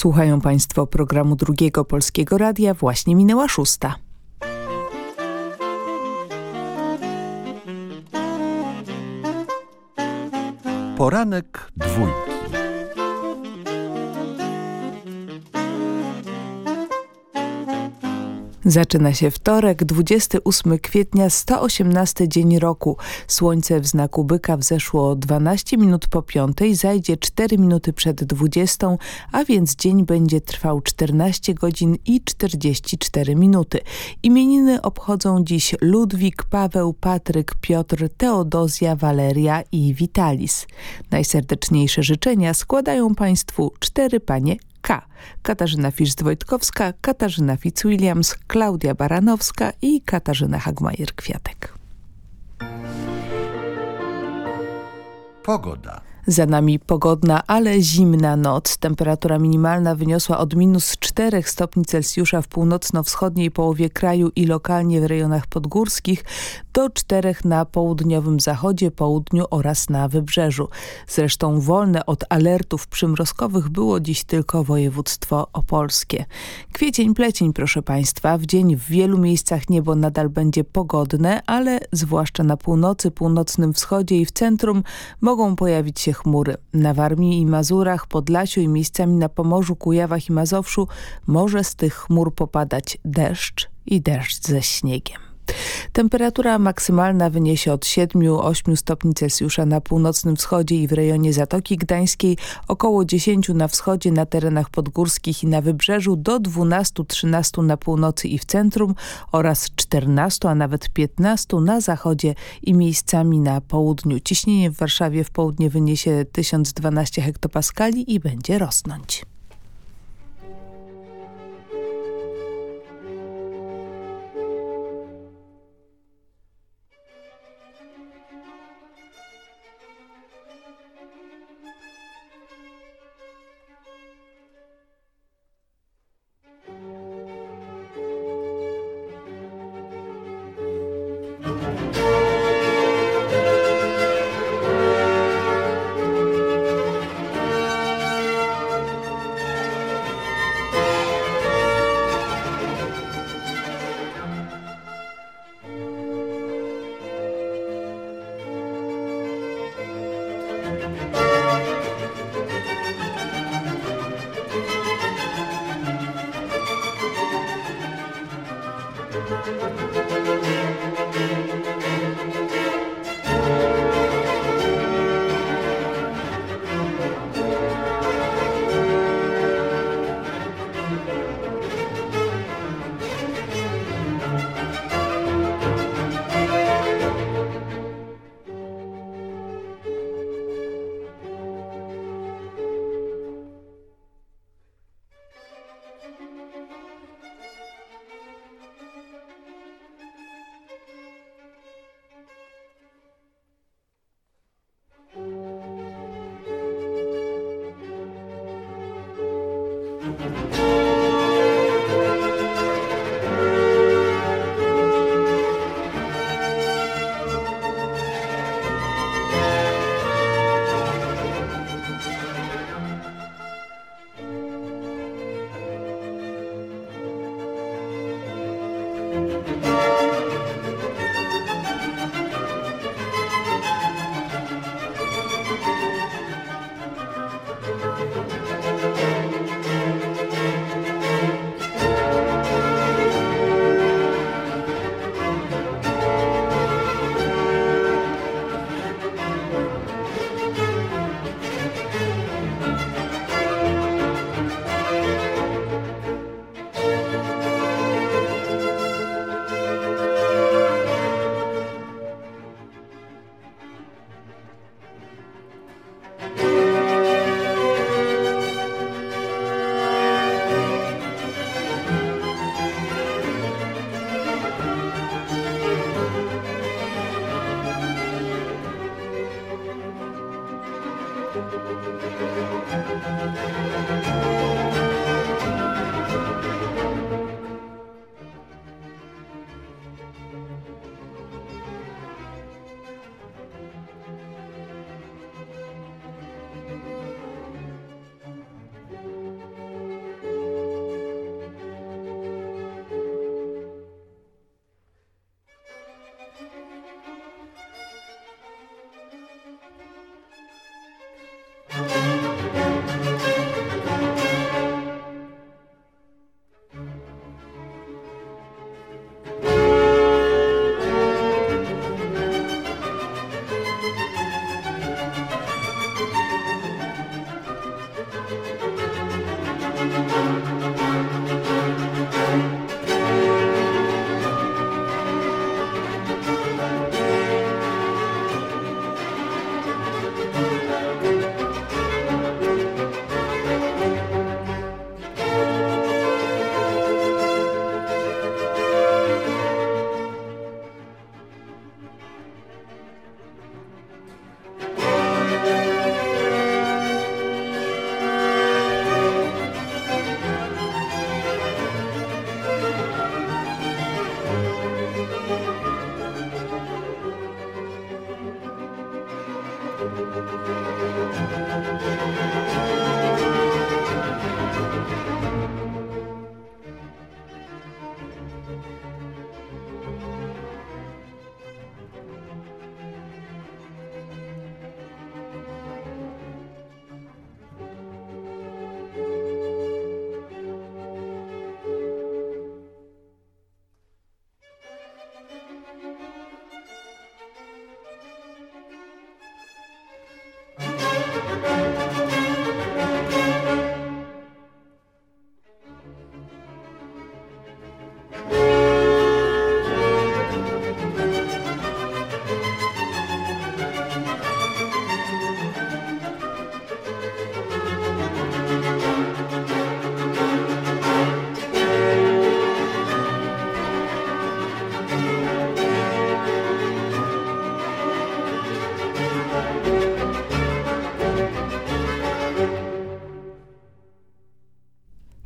Słuchają Państwo programu Drugiego Polskiego Radia. Właśnie minęła szósta. Poranek dwójki. Zaczyna się wtorek, 28 kwietnia, 118 dzień roku. Słońce w znaku byka wzeszło 12 minut po piątej, zajdzie 4 minuty przed 20, a więc dzień będzie trwał 14 godzin i 44 minuty. Imieniny obchodzą dziś Ludwik, Paweł, Patryk, Piotr, Teodozja, Waleria i Witalis. Najserdeczniejsze życzenia składają Państwu cztery panie K. Katarzyna Fisz-Wojtkowska, Katarzyna Fitzwilliams, Klaudia Baranowska i Katarzyna Hagmajer-Kwiatek. Pogoda. Za nami pogodna, ale zimna noc. Temperatura minimalna wyniosła od minus 4 stopni Celsjusza w północno-wschodniej połowie kraju i lokalnie w rejonach podgórskich do 4 na południowym zachodzie, południu oraz na wybrzeżu. Zresztą wolne od alertów przymrozkowych było dziś tylko województwo opolskie. Kwiecień, plecień proszę Państwa. W dzień w wielu miejscach niebo nadal będzie pogodne, ale zwłaszcza na północy, północnym wschodzie i w centrum mogą pojawić się chmury. Na Warmii i Mazurach, Podlasiu i miejscami na Pomorzu, Kujawach i Mazowszu może z tych chmur popadać deszcz i deszcz ze śniegiem. Temperatura maksymalna wyniesie od 7-8 stopni Celsjusza na północnym wschodzie i w rejonie Zatoki Gdańskiej, około 10 na wschodzie, na terenach podgórskich i na wybrzeżu, do 12-13 na północy i w centrum oraz 14, a nawet 15 na zachodzie i miejscami na południu. Ciśnienie w Warszawie w południe wyniesie 1012 hektopaskali i będzie rosnąć.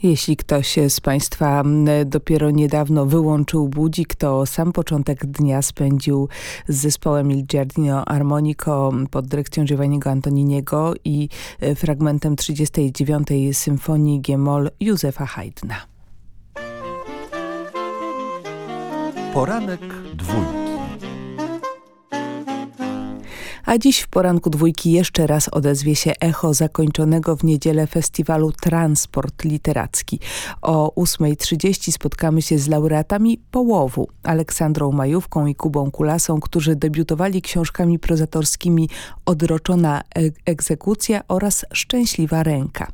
Jeśli ktoś z Państwa dopiero niedawno wyłączył budzik, to sam początek dnia spędził z zespołem Il Giardino Armonico pod dyrekcją Giovanniego Antoniniego i e, fragmentem 39. Symfonii G-moll Józefa Haydna. Poranek dwójki. A dziś w poranku dwójki jeszcze raz odezwie się echo zakończonego w niedzielę festiwalu Transport Literacki. O 8.30 spotkamy się z laureatami Połowu, Aleksandrą Majówką i Kubą Kulasą, którzy debiutowali książkami prozatorskimi Odroczona e egzekucja oraz Szczęśliwa ręka.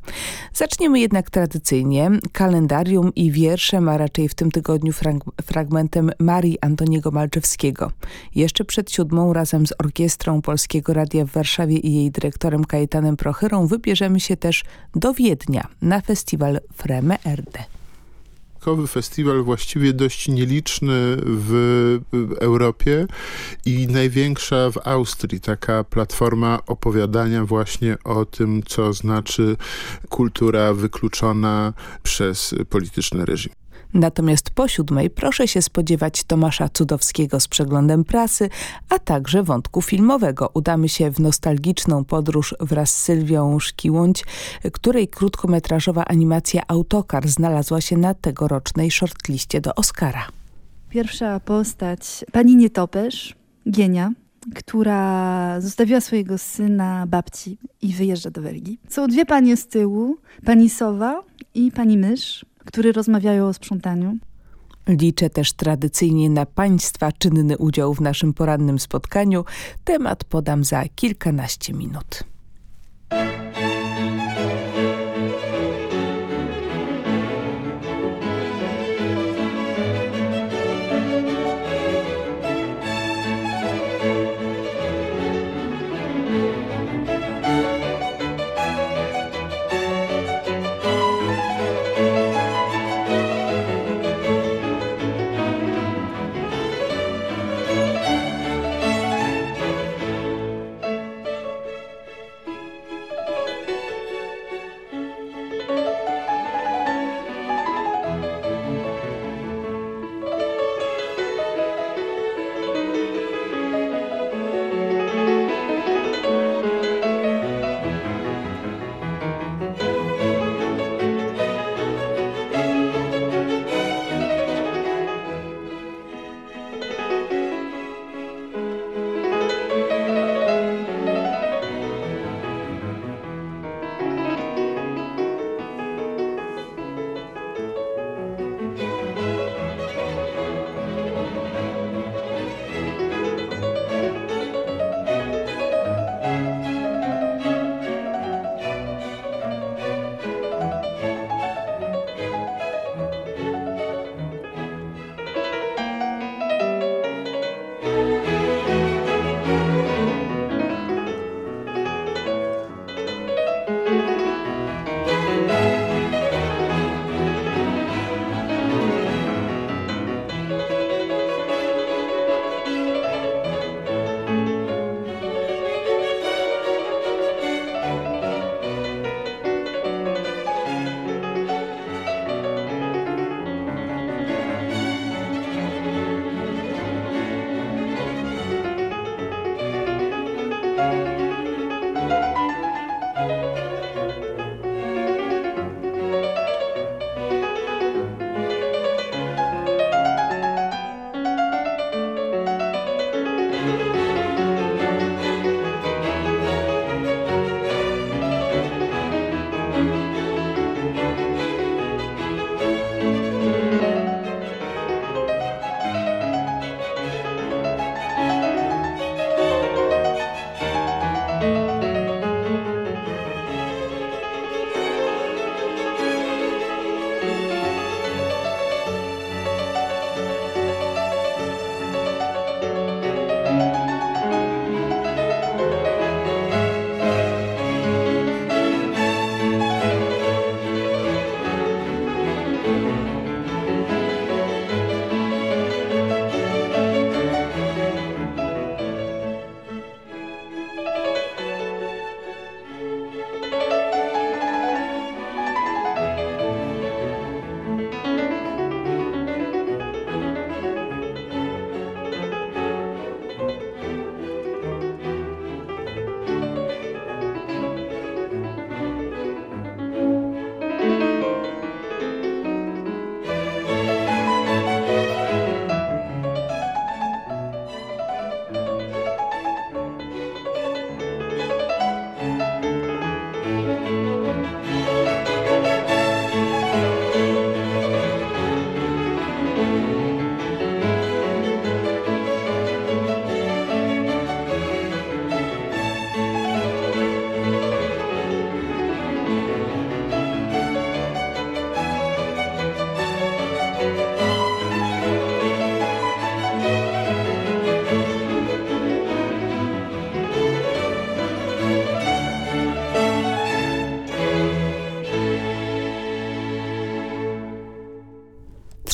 Zaczniemy jednak tradycyjnie kalendarium i wierszem, a raczej w tym tygodniu frag fragmentem Marii Antoniego Malczewskiego. Jeszcze przed siódmą razem z Orkiestrą Polskiego Polskiego Radia w Warszawie i jej dyrektorem Kajetanem Prochyrą wybierzemy się też do Wiednia na festiwal Freme Erde festiwal właściwie dość nieliczny w Europie i największa w Austrii. Taka platforma opowiadania właśnie o tym, co znaczy kultura wykluczona przez polityczny reżim. Natomiast po siódmej proszę się spodziewać Tomasza Cudowskiego z przeglądem prasy, a także wątku filmowego. Udamy się w nostalgiczną podróż wraz z Sylwią Szkiłądź, której krótkometrażowa animacja Autokar znalazła się na tegorocznej shortliście do Oscara. Pierwsza postać pani Nietopesz, Gienia, która zostawiła swojego syna babci i wyjeżdża do Belgii. Są dwie panie z tyłu, pani Sowa i pani Mysz, które rozmawiają o sprzątaniu. Liczę też tradycyjnie na Państwa czynny udział w naszym porannym spotkaniu. Temat podam za kilkanaście minut.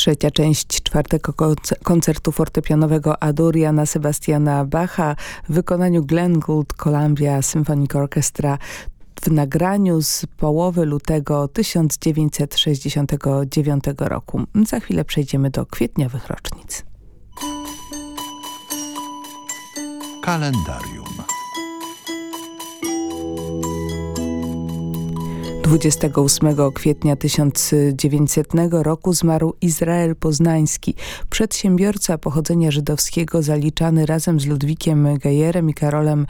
Trzecia część czwartego koncertu fortepianowego Aduriana Sebastiana Bacha w wykonaniu Glenn Gould Columbia Symphonic Orchestra w nagraniu z połowy lutego 1969 roku. Za chwilę przejdziemy do kwietniowych rocznic. Kalendarium. 28 kwietnia 1900 roku zmarł Izrael Poznański, przedsiębiorca pochodzenia żydowskiego zaliczany razem z Ludwikiem Gejerem i Karolem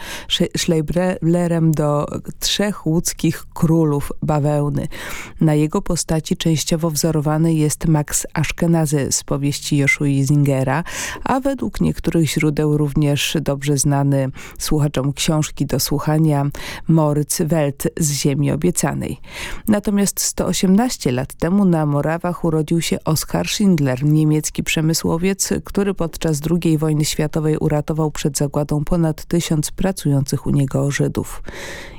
Schleiblerem do trzech łódzkich królów bawełny. Na jego postaci częściowo wzorowany jest Max Ashkenazy z powieści Joszui Zingera, a według niektórych źródeł również dobrze znany słuchaczom książki do słuchania Moritz Welt z Ziemi Obiecanej. Natomiast 118 lat temu na Morawach urodził się Oskar Schindler, niemiecki przemysłowiec, który podczas II wojny światowej uratował przed zagładą ponad tysiąc pracujących u niego Żydów.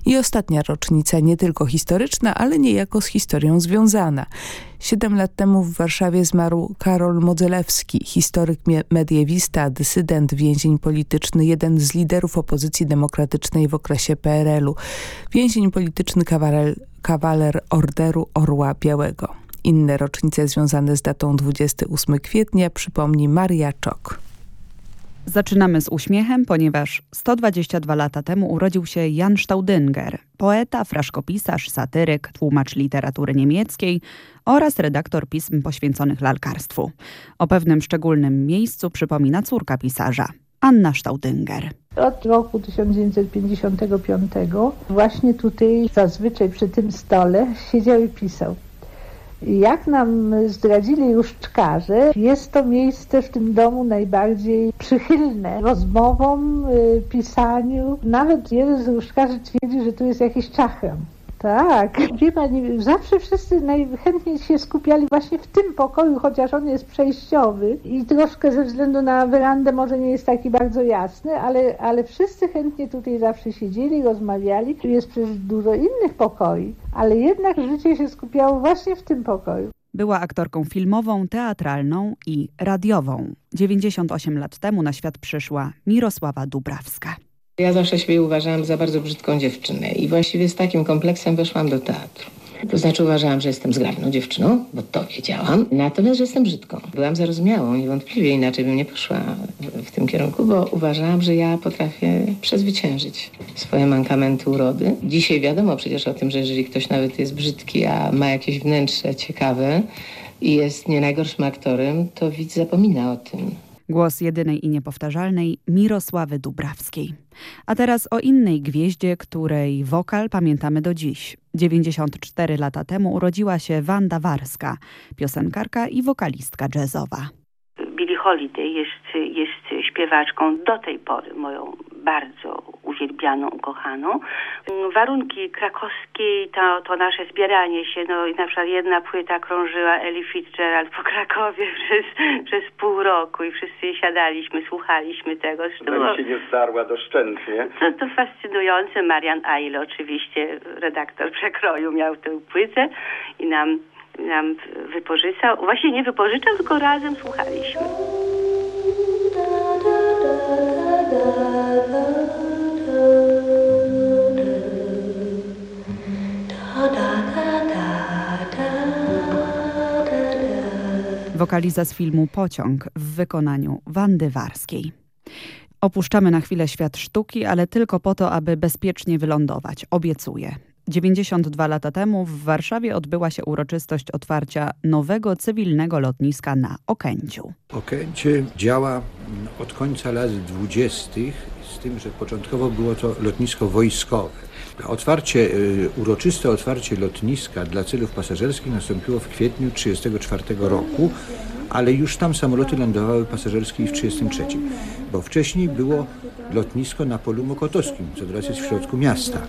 I ostatnia rocznica nie tylko historyczna, ale niejako z historią związana. Siedem lat temu w Warszawie zmarł Karol Modzelewski, historyk mediewista, dysydent, więzień polityczny, jeden z liderów opozycji demokratycznej w okresie PRL-u. Więzień polityczny kawaler, kawaler Orderu Orła Białego. Inne rocznice związane z datą 28 kwietnia przypomni Maria Czok. Zaczynamy z uśmiechem, ponieważ 122 lata temu urodził się Jan Staudinger, poeta, fraszkopisarz, satyryk, tłumacz literatury niemieckiej oraz redaktor pism poświęconych lalkarstwu. O pewnym szczególnym miejscu przypomina córka pisarza, Anna Staudinger. Od roku 1955 właśnie tutaj zazwyczaj przy tym stole siedział i pisał. Jak nam zdradzili różdżkarze, jest to miejsce w tym domu najbardziej przychylne rozmowom, y, pisaniu. Nawet jeden z różdżkarzy twierdzi, że tu jest jakiś czachram. Tak, wie pani, zawsze wszyscy najchętniej się skupiali właśnie w tym pokoju, chociaż on jest przejściowy i troszkę ze względu na werandę może nie jest taki bardzo jasny, ale, ale wszyscy chętnie tutaj zawsze siedzieli, rozmawiali. Tu jest przecież dużo innych pokoi, ale jednak życie się skupiało właśnie w tym pokoju. Była aktorką filmową, teatralną i radiową. 98 lat temu na świat przyszła Mirosława Dubrawska. Ja zawsze siebie uważałam za bardzo brzydką dziewczynę i właściwie z takim kompleksem weszłam do teatru. To znaczy uważałam, że jestem zgrabną dziewczyną, bo to wiedziałam. Natomiast, że jestem brzydką. Byłam zarozumiałą, niewątpliwie inaczej bym nie poszła w, w, tym kierunku, bo uważałam, że ja potrafię przezwyciężyć swoje mankamenty urody. Dzisiaj wiadomo przecież o tym, że jeżeli ktoś nawet jest brzydki, a ma jakieś wnętrze ciekawe i jest nie najgorszym aktorem, to widz zapomina o tym. Głos jedynej i niepowtarzalnej Mirosławy Dubrawskiej. A teraz o innej gwieździe, której wokal pamiętamy do dziś. 94 lata temu urodziła się Wanda Warska, piosenkarka i wokalistka jazzowa. Billie Holiday jest, jest śpiewaczką do tej pory moją bardzo uwielbianą, ukochaną. Warunki krakowskie, to, to nasze zbieranie się, no i na przykład jedna płyta krążyła Ellie Fitzgerald po Krakowie przez, przez pół roku i wszyscy siadaliśmy, słuchaliśmy tego. No, się nie zdarła doszczętnie. To, to fascynujące. Marian Aile oczywiście, redaktor przekroju miał tę płytę i nam nam wypożyczał. Właśnie nie wypożyczał, tylko razem słuchaliśmy. Wokaliza z filmu Pociąg w wykonaniu Wandy Warskiej. Opuszczamy na chwilę świat sztuki, ale tylko po to, aby bezpiecznie wylądować. Obiecuję. 92 lata temu w Warszawie odbyła się uroczystość otwarcia nowego cywilnego lotniska na Okęciu. Okęcie działa od końca lat 20., z tym, że początkowo było to lotnisko wojskowe. Otwarcie, y, uroczyste otwarcie lotniska dla celów pasażerskich nastąpiło w kwietniu 1934 roku, ale już tam samoloty lądowały pasażerskie w 1933, bo wcześniej było lotnisko na polu mokotowskim, co teraz jest w środku miasta.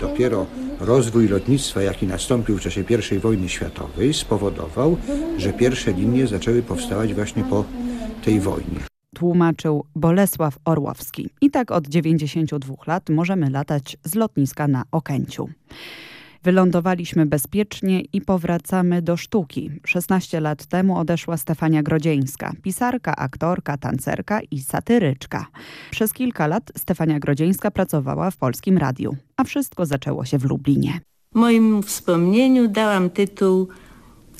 Dopiero rozwój lotnictwa, jaki nastąpił w czasie I wojny światowej, spowodował, że pierwsze linie zaczęły powstawać właśnie po tej wojnie. Tłumaczył Bolesław Orłowski. I tak od 92 lat możemy latać z lotniska na Okęciu. Wylądowaliśmy bezpiecznie i powracamy do sztuki. 16 lat temu odeszła Stefania Grodzieńska, pisarka, aktorka, tancerka i satyryczka. Przez kilka lat Stefania Grodzieńska pracowała w Polskim Radiu, a wszystko zaczęło się w Lublinie. Moim wspomnieniu dałam tytuł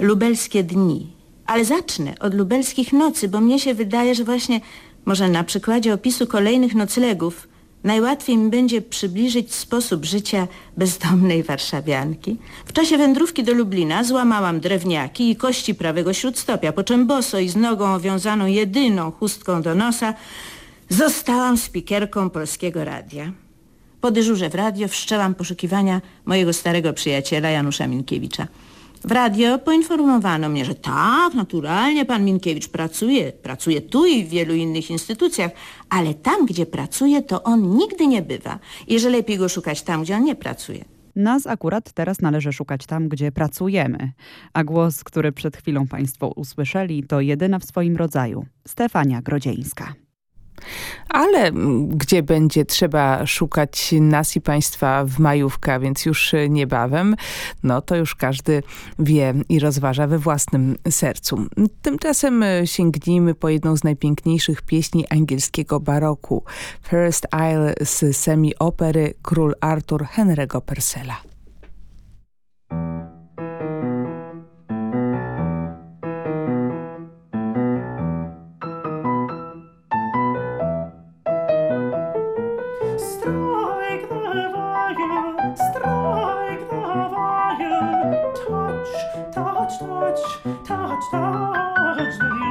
Lubelskie dni. Ale zacznę od lubelskich nocy, bo mnie się wydaje, że właśnie może na przykładzie opisu kolejnych noclegów Najłatwiej mi będzie przybliżyć sposób życia bezdomnej warszawianki. W czasie wędrówki do Lublina złamałam drewniaki i kości prawego śródstopia, po czym boso i z nogą owiązaną jedyną chustką do nosa zostałam spikierką Polskiego Radia. Po dyżurze w radio wszczęłam poszukiwania mojego starego przyjaciela Janusza Minkiewicza. W radio poinformowano mnie, że tak, naturalnie pan Minkiewicz pracuje, pracuje tu i w wielu innych instytucjach, ale tam, gdzie pracuje, to on nigdy nie bywa i że lepiej go szukać tam, gdzie on nie pracuje. Nas akurat teraz należy szukać tam, gdzie pracujemy. A głos, który przed chwilą Państwo usłyszeli, to jedyna w swoim rodzaju. Stefania Grodzieńska. Ale gdzie będzie trzeba szukać nas i Państwa w majówkę, więc już niebawem, no to już każdy wie i rozważa we własnym sercu. Tymczasem sięgnijmy po jedną z najpiękniejszych pieśni angielskiego baroku. First Isle z semi-opery Król Artur Henry'ego touch, touch, touch the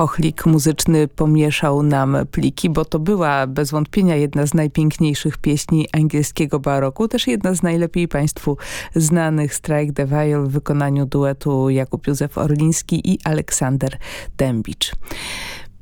Chochlik muzyczny pomieszał nam pliki, bo to była bez wątpienia jedna z najpiękniejszych pieśni angielskiego baroku, też jedna z najlepiej Państwu znanych Strike the Viol w wykonaniu duetu Jakub Józef Orliński i Aleksander Dębicz.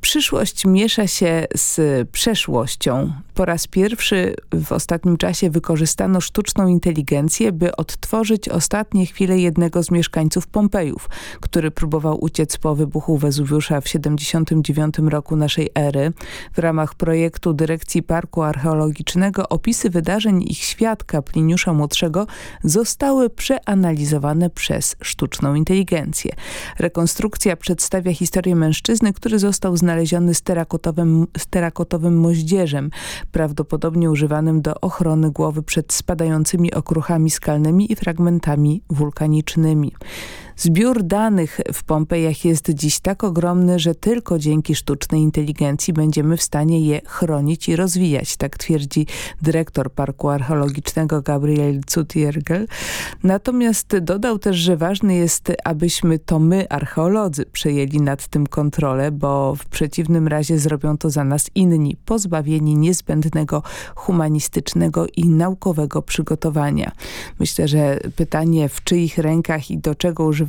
Przyszłość miesza się z przeszłością. Po raz pierwszy w ostatnim czasie wykorzystano sztuczną inteligencję, by odtworzyć ostatnie chwile jednego z mieszkańców Pompejów, który próbował uciec po wybuchu Wezuwiusza w 79 roku naszej ery. W ramach projektu Dyrekcji Parku Archeologicznego opisy wydarzeń ich świadka Pliniusza Młodszego zostały przeanalizowane przez sztuczną inteligencję. Rekonstrukcja przedstawia historię mężczyzny, który został znaleziony znaleziony z terakotowym, z terakotowym moździerzem, prawdopodobnie używanym do ochrony głowy przed spadającymi okruchami skalnymi i fragmentami wulkanicznymi. Zbiór danych w Pompejach jest dziś tak ogromny, że tylko dzięki sztucznej inteligencji będziemy w stanie je chronić i rozwijać, tak twierdzi dyrektor Parku Archeologicznego Gabriel Zutiergel. Natomiast dodał też, że ważne jest, abyśmy to my, archeolodzy, przejęli nad tym kontrolę, bo w przeciwnym razie zrobią to za nas inni, pozbawieni niezbędnego humanistycznego i naukowego przygotowania. Myślę, że pytanie w czyich rękach i do czego używa Y,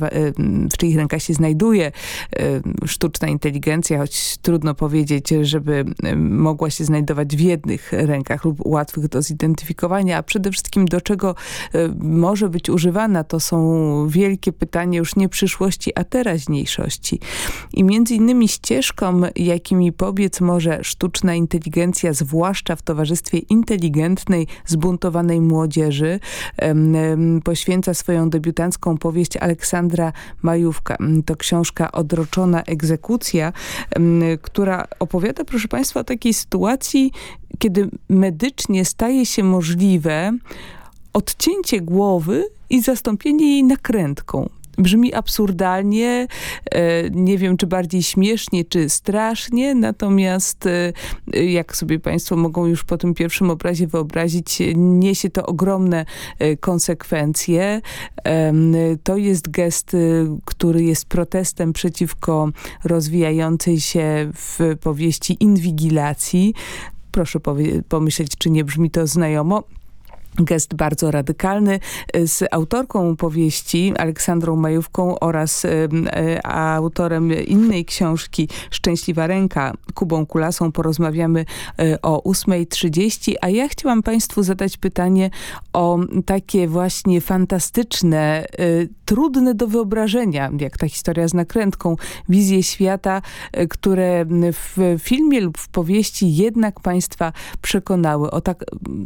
w czyich rękach się znajduje y, sztuczna inteligencja, choć trudno powiedzieć, żeby y, mogła się znajdować w jednych rękach lub łatwych do zidentyfikowania, a przede wszystkim do czego może być używana, to są wielkie pytania już nie przyszłości, a teraźniejszości. I między innymi ścieżką, jakimi pobiec może sztuczna inteligencja, zwłaszcza w towarzystwie inteligentnej, zbuntowanej młodzieży, poświęca swoją debiutancką powieść Aleksandra Aleksandra Majówka. Mm, to książka Odroczona egzekucja, mm, która opowiada, proszę Państwa, o takiej sytuacji, kiedy medycznie staje się możliwe odcięcie głowy i zastąpienie jej nakrętką. Brzmi absurdalnie, e, nie wiem czy bardziej śmiesznie, czy strasznie, natomiast e, jak sobie Państwo mogą już po tym pierwszym obrazie wyobrazić, niesie to ogromne e, konsekwencje. To jest gest, który jest protestem przeciwko rozwijającej się w powieści inwigilacji. Proszę pomyśleć, czy nie brzmi to znajomo gest bardzo radykalny z autorką powieści Aleksandrą Majówką oraz y, autorem innej książki Szczęśliwa Ręka Kubą Kulasą porozmawiamy y, o 8.30, a ja chciałam Państwu zadać pytanie o takie właśnie fantastyczne, y, trudne do wyobrażenia, jak ta historia z nakrętką, wizje świata, które w filmie lub w powieści jednak Państwa przekonały. O tak,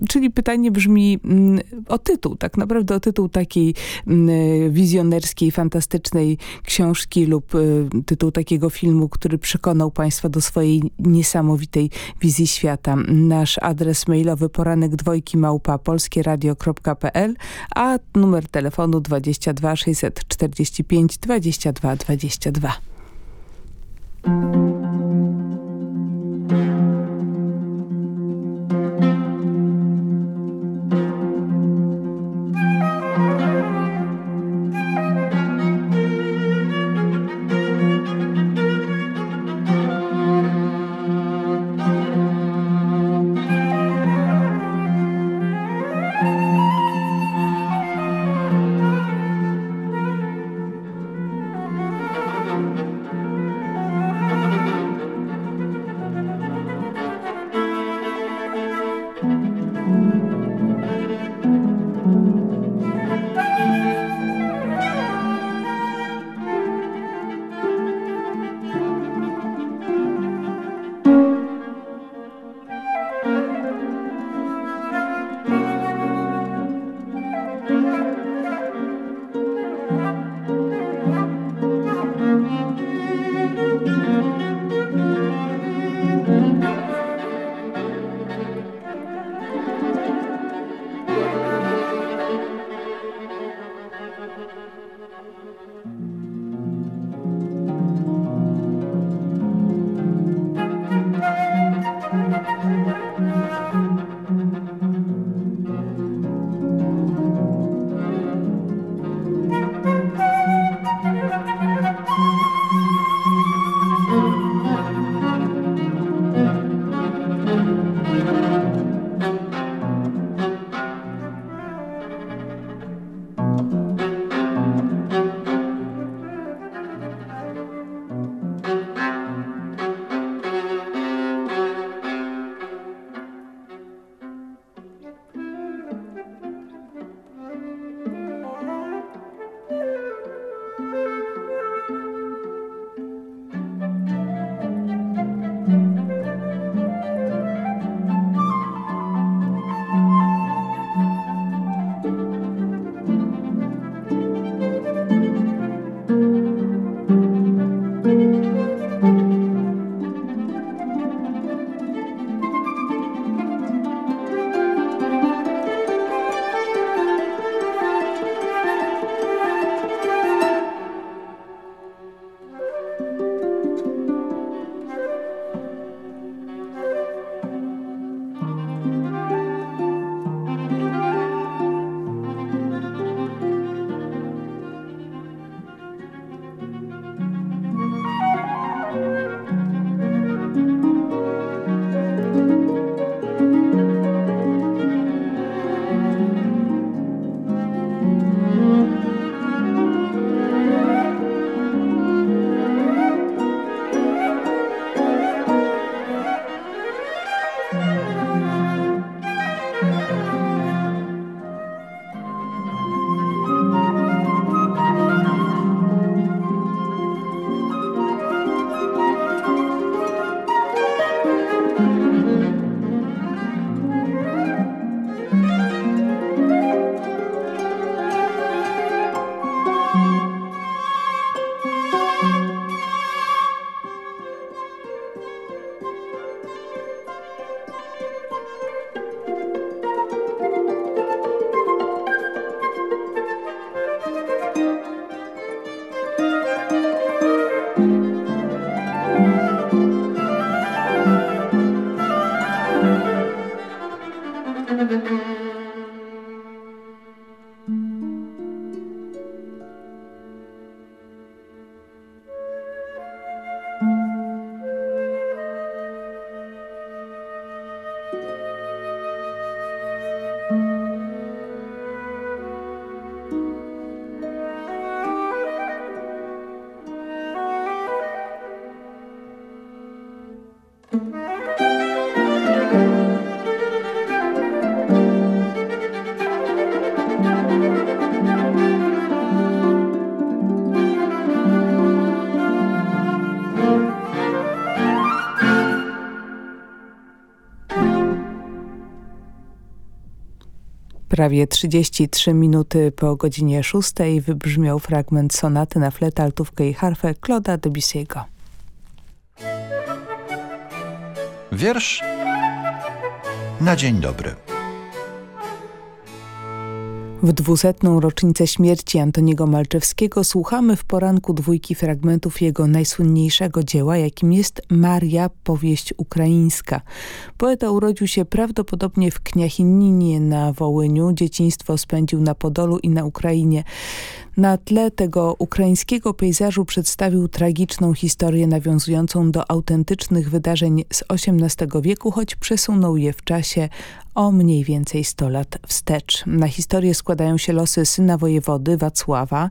czyli pytanie brzmi Mm, o tytuł, tak naprawdę o tytuł takiej mm, wizjonerskiej, fantastycznej książki lub y, tytuł takiego filmu, który przekonał Państwa do swojej niesamowitej wizji świata. Nasz adres mailowy poranek dwojki małpa polskieradio.pl, a numer telefonu 22 645 22 22. Thank you. Prawie 33 minuty po godzinie 6 wybrzmiał fragment sonaty na flet, altówkę i harfę Claude'a Debussy'ego. Wiersz na dzień dobry. W dwusetną rocznicę śmierci Antoniego Malczewskiego słuchamy w poranku dwójki fragmentów jego najsłynniejszego dzieła, jakim jest Maria, powieść ukraińska. Poeta urodził się prawdopodobnie w Kniachininie na Wołyniu, dzieciństwo spędził na Podolu i na Ukrainie. Na tle tego ukraińskiego pejzażu przedstawił tragiczną historię nawiązującą do autentycznych wydarzeń z XVIII wieku, choć przesunął je w czasie o mniej więcej 100 lat wstecz. Na historię składają się losy syna wojewody Wacława,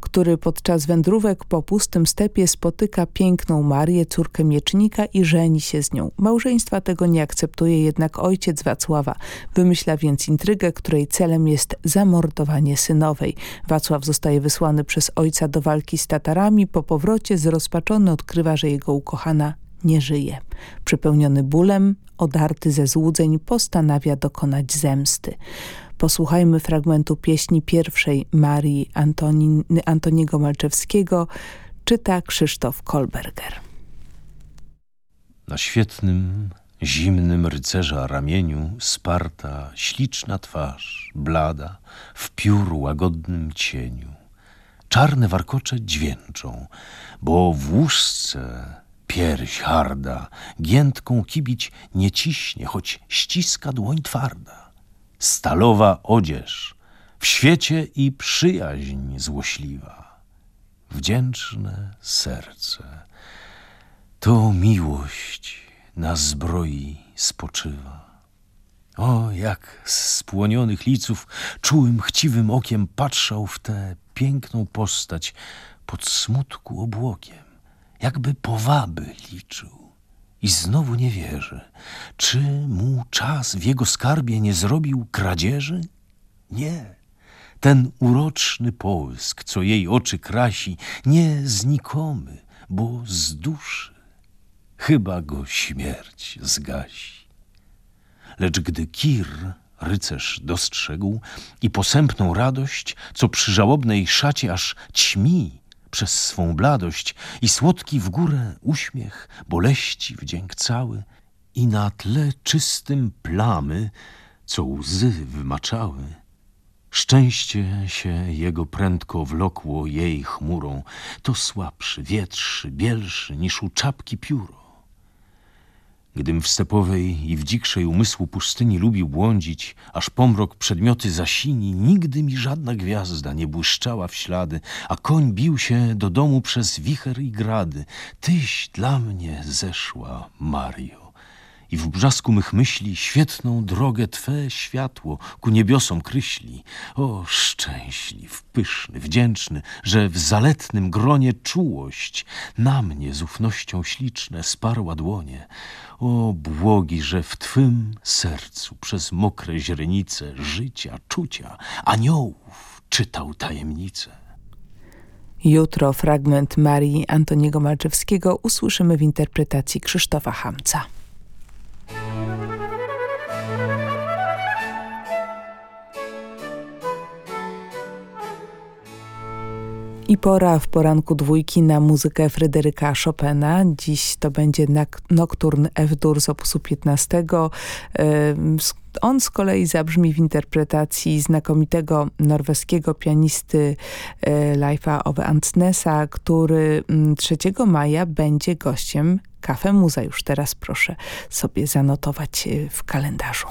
który podczas wędrówek po pustym stepie spotyka piękną Marię, córkę miecznika i żeni się z nią. Małżeństwa tego nie akceptuje jednak ojciec Wacława. Wymyśla więc intrygę, której celem jest zamordowanie synowej. Wacław zostaje wysłany przez ojca do walki z Tatarami. Po powrocie zrozpaczony odkrywa, że jego ukochana nie żyje. Przepełniony bólem, odarty ze złudzeń, postanawia dokonać zemsty. Posłuchajmy fragmentu pieśni pierwszej Marii Antoniego Malczewskiego, czyta Krzysztof Kolberger. Na świetnym, zimnym rycerza ramieniu sparta, śliczna twarz, blada, w piór łagodnym cieniu. Czarne warkocze dźwięczą, bo w łóżce pierś harda, giętką kibić nie ciśnie, choć ściska dłoń twarda. Stalowa odzież, w świecie i przyjaźń złośliwa, wdzięczne serce. To miłość na zbroi spoczywa. O, jak z spłonionych liców czułym, chciwym okiem patrzał w tę piękną postać pod smutku obłokiem jakby powaby liczył. I znowu nie wierzy, czy mu czas w jego skarbie nie zrobił kradzieży? Nie. Ten uroczny połysk, co jej oczy krasi, nie znikomy, bo z duszy. Chyba go śmierć zgasi. Lecz gdy Kir, rycerz, dostrzegł i posępną radość, co przy żałobnej szacie aż ćmi, przez swą bladość i słodki w górę uśmiech, boleści wdzięk cały i na tle czystym plamy, co łzy wymaczały. Szczęście się jego prędko wlokło jej chmurą, to słabszy, wietrzszy, bielszy niż u czapki pióro. Gdym w stepowej i w dzikszej umysłu pustyni lubił błądzić, aż pomrok przedmioty zasini, nigdy mi żadna gwiazda nie błyszczała w ślady, a koń bił się do domu przez wicher i grady. Tyś dla mnie zeszła, Mario i w brzasku mych myśli świetną drogę Twe światło ku niebiosom kryśli. O, szczęśliw, pyszny, wdzięczny, że w zaletnym gronie czułość na mnie z ufnością śliczne sparła dłonie. O, błogi, że w Twym sercu przez mokre źrenice życia, czucia, aniołów czytał tajemnice. Jutro fragment Marii Antoniego Malczewskiego usłyszymy w interpretacji Krzysztofa Hamca. I pora w poranku dwójki na muzykę Fryderyka Chopina. Dziś to będzie Nocturne F-dur z opusu 15. On z kolei zabrzmi w interpretacji znakomitego norweskiego pianisty e, Leifa Ove Antnesa, który 3 maja będzie gościem Kafe Muza. Już teraz proszę sobie zanotować e, w kalendarzu.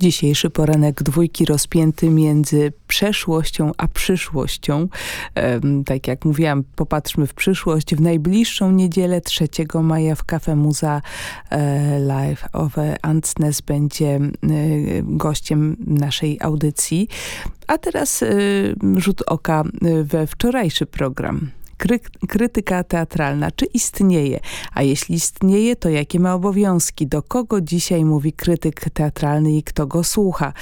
Dzisiejszy poranek dwójki rozpięty między przeszłością a przyszłością. Tak jak mówiłam, popatrzmy w przyszłość. W najbliższą niedzielę 3 maja w Cafe Muza e, Live of Antsnes będzie e, gościem naszej audycji. A teraz e, rzut oka we wczorajszy program kry krytyka teatralna, czy istnieje? A jeśli istnieje, to jakie ma obowiązki? Do kogo dzisiaj mówi krytyk teatralny i kto go słucha?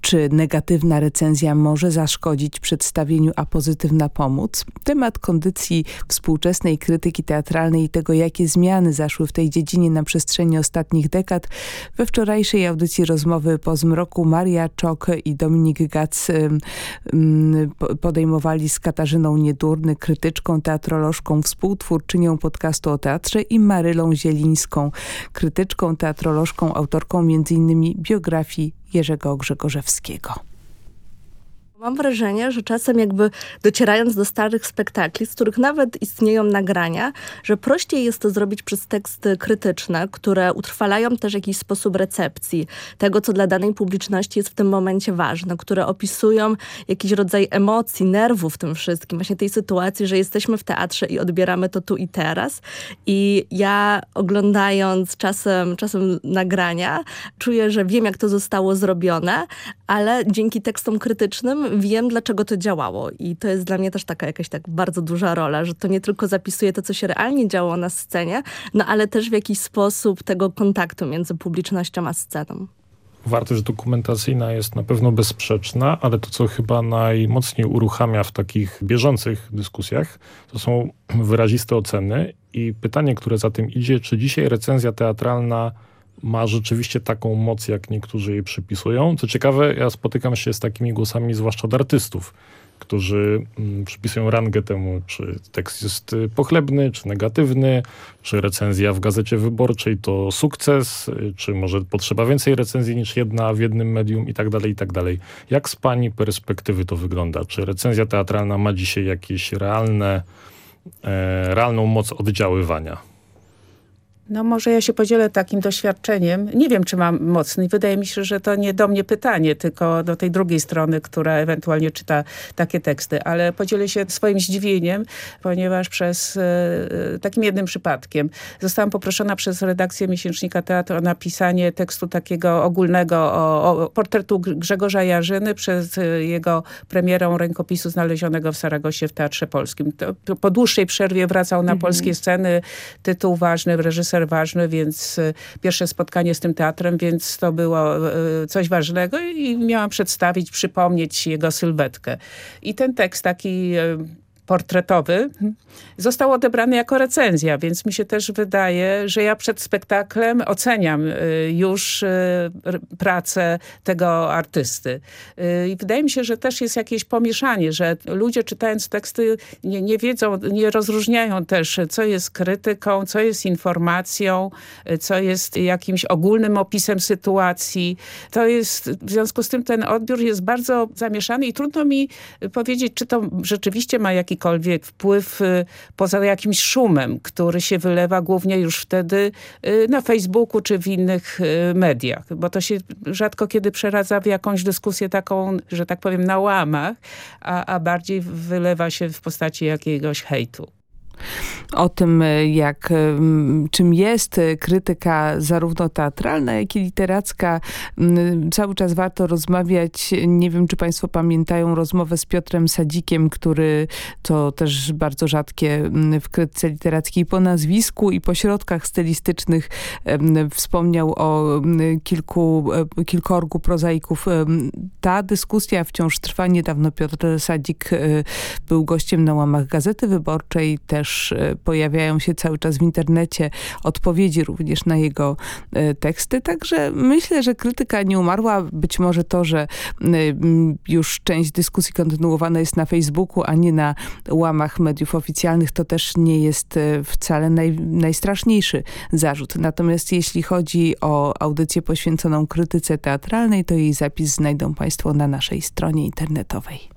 Czy negatywna recenzja może zaszkodzić przedstawieniu, a pozytywna pomóc? Temat kondycji współczesnej krytyki teatralnej i tego, jakie zmiany zaszły w tej dziedzinie na przestrzeni ostatnich dekad. We wczorajszej audycji rozmowy po zmroku Maria Czok i Dominik Gac podejmowali z Katarzyną Niedurny, krytyczką teatrolożką, współtwórczynią podcastu o teatrze i Marylą Zielińską, krytyczką, teatrolożką, autorką m.in. biografii Jerzego Grzegorzewskiego. Mam wrażenie, że czasem jakby docierając do starych spektakli, z których nawet istnieją nagrania, że prościej jest to zrobić przez teksty krytyczne, które utrwalają też jakiś sposób recepcji tego, co dla danej publiczności jest w tym momencie ważne, które opisują jakiś rodzaj emocji, nerwów w tym wszystkim, właśnie tej sytuacji, że jesteśmy w teatrze i odbieramy to tu i teraz. I ja oglądając czasem, czasem nagrania, czuję, że wiem, jak to zostało zrobione, ale dzięki tekstom krytycznym wiem, dlaczego to działało i to jest dla mnie też taka jakaś tak bardzo duża rola, że to nie tylko zapisuje to, co się realnie działo na scenie, no ale też w jakiś sposób tego kontaktu między publicznością a sceną. Wartość dokumentacyjna jest na pewno bezsprzeczna, ale to, co chyba najmocniej uruchamia w takich bieżących dyskusjach, to są wyraziste oceny i pytanie, które za tym idzie, czy dzisiaj recenzja teatralna ma rzeczywiście taką moc, jak niektórzy jej przypisują. Co ciekawe, ja spotykam się z takimi głosami, zwłaszcza od artystów, którzy mm, przypisują rangę temu, czy tekst jest y, pochlebny, czy negatywny, czy recenzja w gazecie wyborczej to sukces, y, czy może potrzeba więcej recenzji niż jedna w jednym medium i tak dalej, i tak dalej. Jak z pani perspektywy to wygląda? Czy recenzja teatralna ma dzisiaj jakieś realne, e, realną moc oddziaływania? No może ja się podzielę takim doświadczeniem. Nie wiem, czy mam mocny. Wydaje mi się, że to nie do mnie pytanie, tylko do tej drugiej strony, która ewentualnie czyta takie teksty. Ale podzielę się swoim zdziwieniem, ponieważ przez e, takim jednym przypadkiem zostałam poproszona przez redakcję Miesięcznika Teatru o napisanie tekstu takiego ogólnego o, o portretu Grzegorza Jarzyny przez e, jego premierą rękopisu znalezionego w Saragosie w Teatrze Polskim. To, po dłuższej przerwie wracał na mhm. polskie sceny. Tytuł ważny, reżyser ważny, więc e, pierwsze spotkanie z tym teatrem, więc to było e, coś ważnego i miałam przedstawić, przypomnieć jego sylwetkę. I ten tekst taki e, portretowy został odebrany jako recenzja, więc mi się też wydaje, że ja przed spektaklem oceniam y, już y, pracę tego artysty. Y, I wydaje mi się, że też jest jakieś pomieszanie, że ludzie czytając teksty nie, nie wiedzą, nie rozróżniają też, co jest krytyką, co jest informacją, co jest jakimś ogólnym opisem sytuacji. To jest, w związku z tym ten odbiór jest bardzo zamieszany i trudno mi powiedzieć, czy to rzeczywiście ma jakikolwiek wpływ poza jakimś szumem, który się wylewa głównie już wtedy y, na Facebooku czy w innych y, mediach, bo to się rzadko kiedy przeradza w jakąś dyskusję taką, że tak powiem, na łamach, a, a bardziej wylewa się w postaci jakiegoś hejtu o tym, e, jak, e, czym jest e, krytyka zarówno teatralna, jak i literacka. Cały czas warto rozmawiać. Nie wiem, czy państwo pamiętają rozmowę z Piotrem Sadzikiem, który to też bardzo rzadkie w krytyce literackiej po nazwisku i po środkach stylistycznych wspomniał o kilku, kilkorgu prozaików. Ta dyskusja wciąż trwa. Niedawno Piotr Sadzik był gościem na łamach Gazety Wyborczej, też też e, pojawiają się cały czas w internecie odpowiedzi również na jego e, teksty. Także myślę, że krytyka nie umarła. Być może to, że już część dyskusji kontynuowana jest na Facebooku, a nie na łamach mediów oficjalnych, to też nie jest e, wcale naj, najstraszniejszy zarzut. Natomiast jeśli chodzi o audycję poświęconą krytyce teatralnej, to jej zapis znajdą Państwo na naszej stronie internetowej.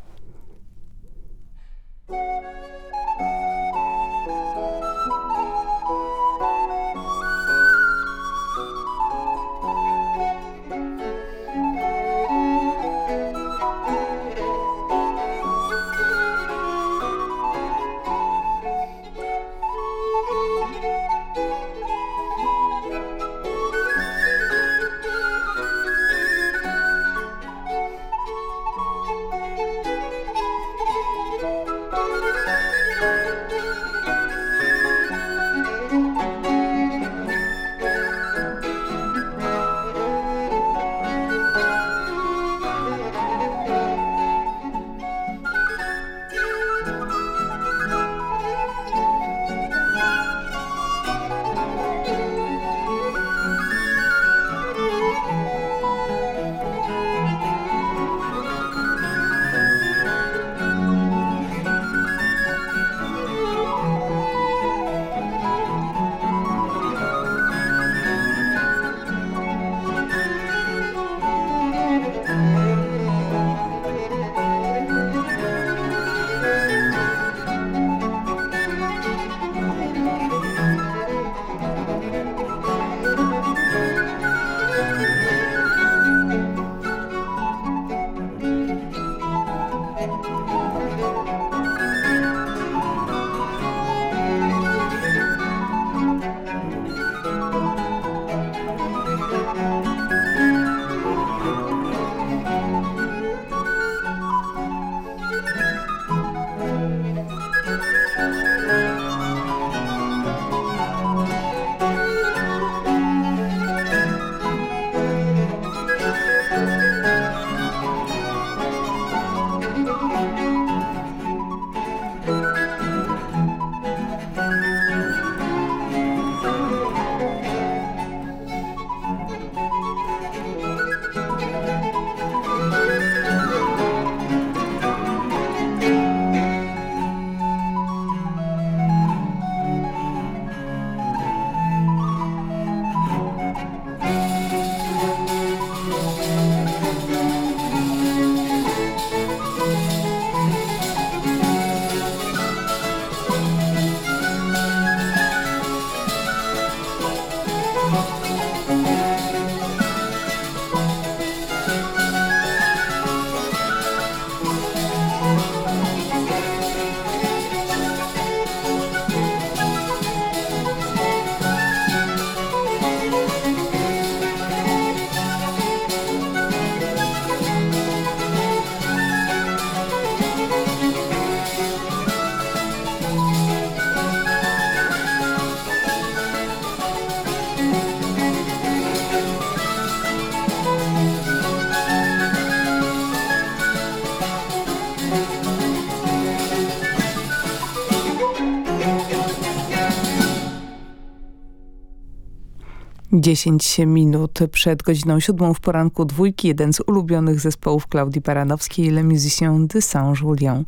10 minut przed godziną siódmą w poranku dwójki, jeden z ulubionych zespołów Klaudii Paranowskiej, Le Musiciens de Saint-Julien.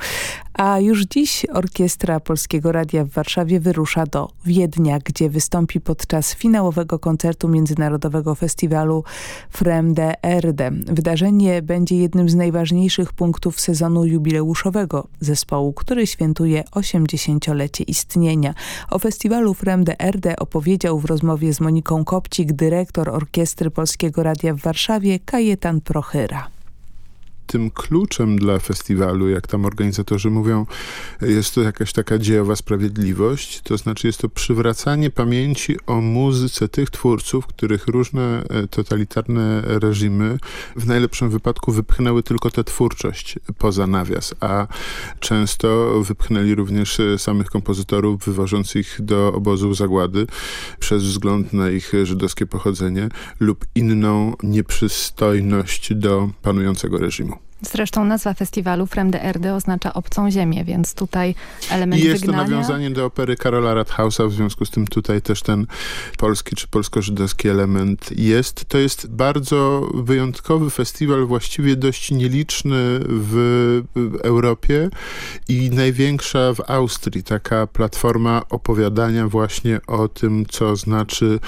A już dziś Orkiestra Polskiego Radia w Warszawie wyrusza do Wiednia, gdzie wystąpi podczas finałowego koncertu Międzynarodowego Festiwalu Fremde Erde. Wydarzenie będzie jednym z najważniejszych punktów sezonu jubileuszowego zespołu, który świętuje 80-lecie istnienia. O festiwalu Fremde Erde opowiedział w rozmowie z Moniką Kopcik dyrektor Orkiestry Polskiego Radia w Warszawie Kajetan Prochyra tym kluczem dla festiwalu, jak tam organizatorzy mówią, jest to jakaś taka dziejowa sprawiedliwość, to znaczy jest to przywracanie pamięci o muzyce tych twórców, których różne e, totalitarne reżimy w najlepszym wypadku wypchnęły tylko tę twórczość poza nawias, a często wypchnęli również e, samych kompozytorów wywożących do obozów zagłady przez wzgląd na ich żydowskie pochodzenie lub inną nieprzystojność do panującego reżimu. Zresztą nazwa festiwalu Fremde Erde oznacza obcą ziemię, więc tutaj element I jest wygnania... to nawiązanie do opery Karola Rathausa, w związku z tym tutaj też ten polski czy polsko-żydowski element jest. To jest bardzo wyjątkowy festiwal, właściwie dość nieliczny w Europie i największa w Austrii. Taka platforma opowiadania właśnie o tym, co znaczy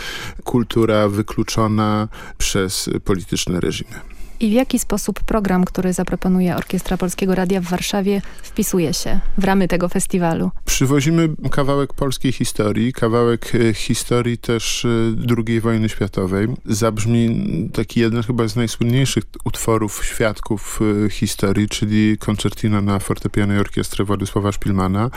kultura wykluczona przez polityczne reżimy. I w jaki sposób program, który zaproponuje Orkiestra Polskiego Radia w Warszawie wpisuje się w ramy tego festiwalu? Przywozimy kawałek polskiej historii, kawałek e, historii też e, II wojny światowej. Zabrzmi taki jeden chyba z najsłynniejszych utworów świadków e, historii, czyli koncertina na fortepianie i orkiestrę Władysława Szpilmana.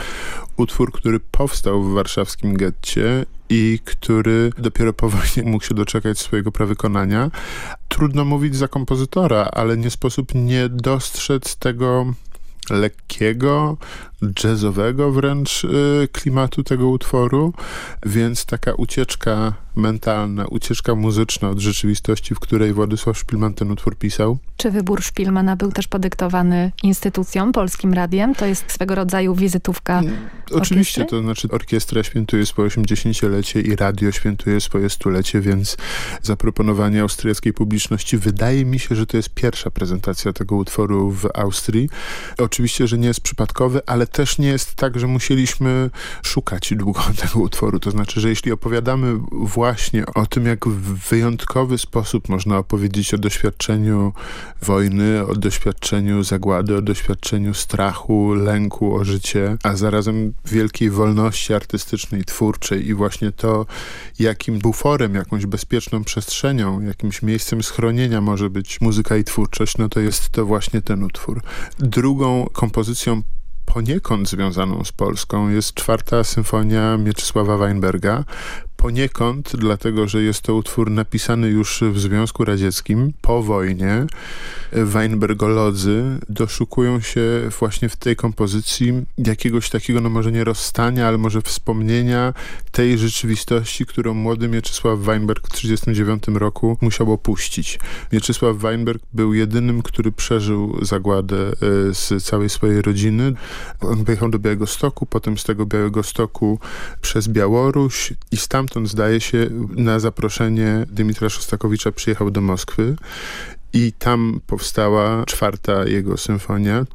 Utwór, który powstał w warszawskim getcie i który dopiero po wojnie mógł się doczekać swojego prawykonania. Trudno mówić za kompozytora, ale nie sposób nie dostrzec tego lekkiego, jazzowego wręcz y, klimatu tego utworu, więc taka ucieczka mentalna, ucieczka muzyczna od rzeczywistości, w której Władysław Szpilman ten utwór pisał. Czy wybór Szpilmana był też podyktowany instytucją, Polskim Radiem? To jest swego rodzaju wizytówka mm, Oczywiście, to znaczy orkiestra świętuje swoje 80-lecie i radio świętuje swoje stulecie, więc zaproponowanie austriackiej publiczności wydaje mi się, że to jest pierwsza prezentacja tego utworu w Austrii. Oczywiście, że nie jest przypadkowy, ale też nie jest tak, że musieliśmy szukać długo tego utworu. To znaczy, że jeśli opowiadamy właśnie o tym, jak w wyjątkowy sposób można opowiedzieć o doświadczeniu wojny, o doświadczeniu zagłady, o doświadczeniu strachu, lęku o życie, a zarazem wielkiej wolności artystycznej, twórczej i właśnie to, jakim buforem, jakąś bezpieczną przestrzenią, jakimś miejscem schronienia może być muzyka i twórczość, no to jest to właśnie ten utwór. Drugą kompozycją poniekąd związaną z Polską jest czwarta symfonia Mieczysława Weinberga, poniekąd dlatego, że jest to utwór napisany już w Związku Radzieckim po wojnie. Weinbergolodzy doszukują się właśnie w tej kompozycji jakiegoś takiego, no może nie rozstania, ale może wspomnienia tej rzeczywistości, którą młody Mieczysław Weinberg w 1939 roku musiał opuścić. Mieczysław Weinberg był jedynym, który przeżył zagładę e, z całej swojej rodziny. On wyjechał do Białego Stoku, potem z tego Białego Stoku przez Białoruś i stamtąd stamtąd zdaje się na zaproszenie Dymitra Szostakowicza przyjechał do Moskwy i tam powstała czwarta jego symfonia.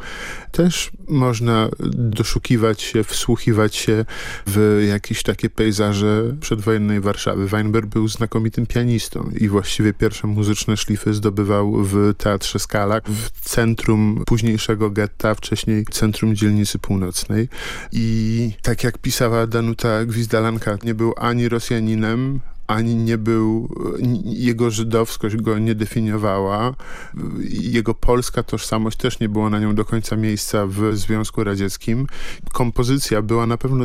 Też można doszukiwać się, wsłuchiwać się w jakieś takie pejzaże przedwojennej Warszawy. Weinberg był znakomitym pianistą i właściwie pierwsze muzyczne szlify zdobywał w Teatrze Skala, w centrum późniejszego getta, wcześniej centrum dzielnicy północnej. I tak jak pisała Danuta Gwizdalanka, nie był ani Rosjaninem, ani nie był, jego żydowskość go nie definiowała, jego polska tożsamość też nie było na nią do końca miejsca w Związku Radzieckim. Kompozycja była na pewno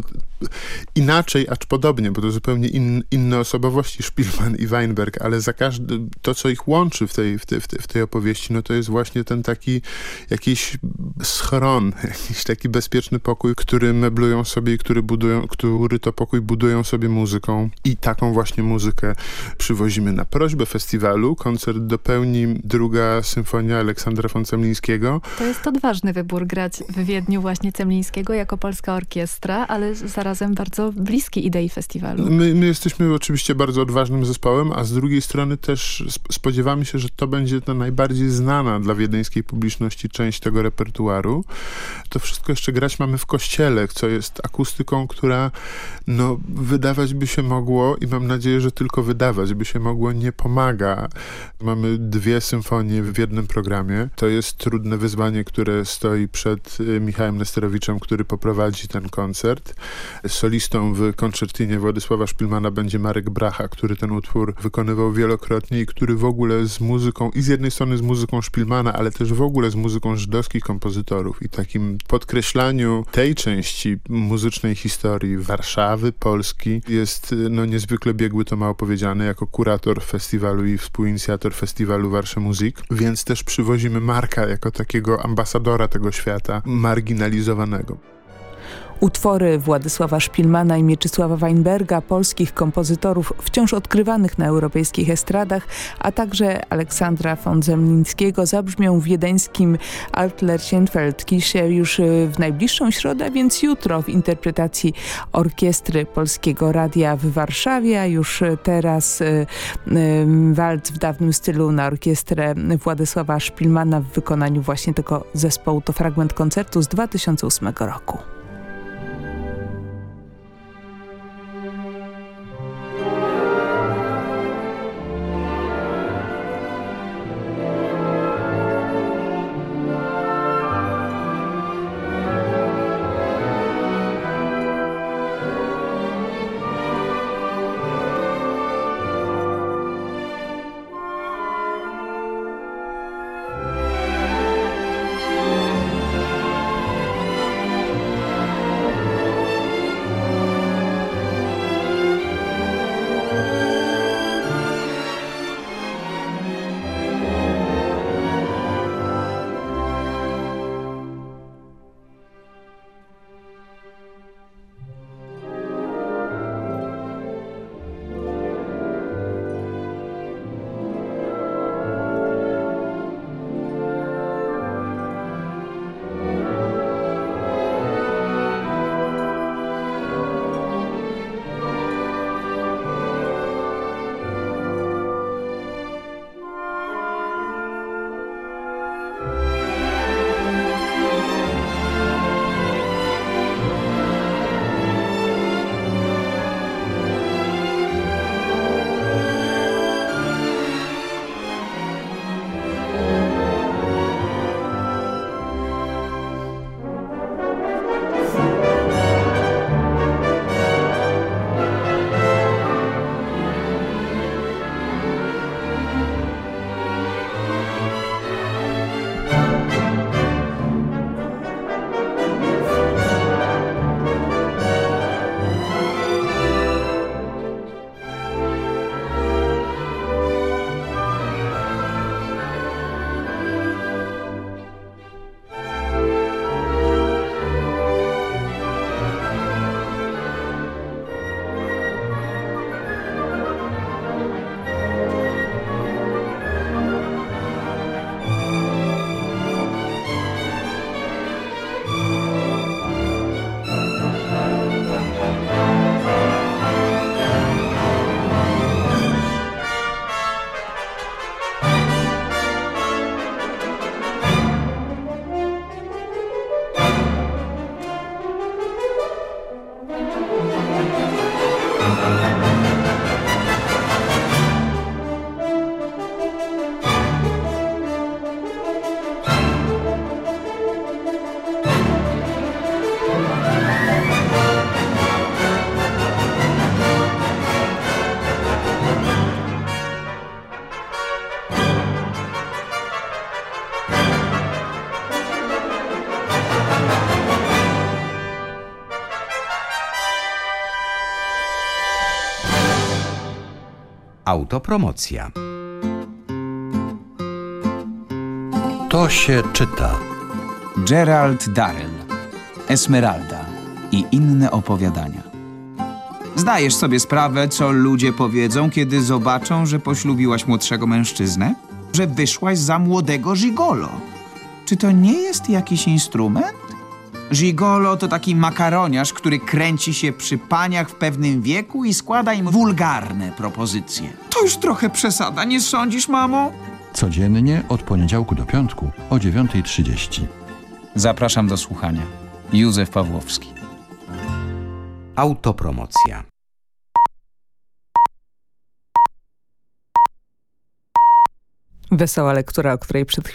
inaczej, acz podobnie, bo to zupełnie in, inne osobowości Spielman i Weinberg, ale za każdy, to co ich łączy w tej, w, tej, w, tej, opowieści, no to jest właśnie ten taki jakiś schron, jakiś taki bezpieczny pokój, który meblują sobie i który budują, który to pokój budują sobie muzyką i taką właśnie muzyką muzykę przywozimy na prośbę festiwalu. Koncert dopełni druga symfonia Aleksandra von Cemlińskiego. To jest odważny wybór grać w Wiedniu właśnie Cemlińskiego jako polska orkiestra, ale zarazem bardzo bliski idei festiwalu. My, my jesteśmy oczywiście bardzo odważnym zespołem, a z drugiej strony też spodziewamy się, że to będzie ta najbardziej znana dla wiedeńskiej publiczności część tego repertuaru. To wszystko jeszcze grać mamy w kościele, co jest akustyką, która no, wydawać by się mogło i mam nadzieję, że tylko wydawać by się mogło, nie pomaga. Mamy dwie symfonie w jednym programie. To jest trudne wyzwanie, które stoi przed y, Michałem Nesterowiczem, który poprowadzi ten koncert. Solistą w koncertinie Władysława Szpilmana będzie Marek Bracha, który ten utwór wykonywał wielokrotnie i który w ogóle z muzyką, i z jednej strony z muzyką Szpilmana, ale też w ogóle z muzyką żydowskich kompozytorów i takim podkreślaniu tej części muzycznej historii Warszawy, Polski jest no niezwykle biegły, to mało powiedziane, jako kurator festiwalu i współinicjator festiwalu Warsza Muzik, więc też przywozimy Marka jako takiego ambasadora tego świata marginalizowanego. Utwory Władysława Szpilmana i Mieczysława Weinberga, polskich kompozytorów wciąż odkrywanych na europejskich estradach, a także Aleksandra von Zemlińskiego zabrzmią w wiedeńskim Altler Kisie już y, w najbliższą środę, więc jutro w interpretacji Orkiestry Polskiego Radia w Warszawie, a już y, teraz y, walc w dawnym stylu na orkiestrę Władysława Szpilmana w wykonaniu właśnie tego zespołu. To fragment koncertu z 2008 roku. Autopromocja. To się czyta. Gerald Darrell, Esmeralda i inne opowiadania. Zdajesz sobie sprawę, co ludzie powiedzą, kiedy zobaczą, że poślubiłaś młodszego mężczyznę? Że wyszłaś za młodego gigolo. Czy to nie jest jakiś instrument? Gigolo to taki makaroniarz, który kręci się przy paniach w pewnym wieku i składa im wulgarne propozycje. To już trochę przesada, nie sądzisz, mamo? Codziennie od poniedziałku do piątku o 9.30. Zapraszam do słuchania. Józef Pawłowski. Autopromocja. Wesoła lektura, o której przed chwilą